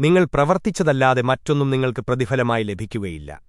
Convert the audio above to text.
നിങ്ങൾ പ്രവർത്തിച്ചതല്ലാതെ മറ്റൊന്നും നിങ്ങൾക്ക് പ്രതിഫലമായി ലഭിക്കുകയില്ല.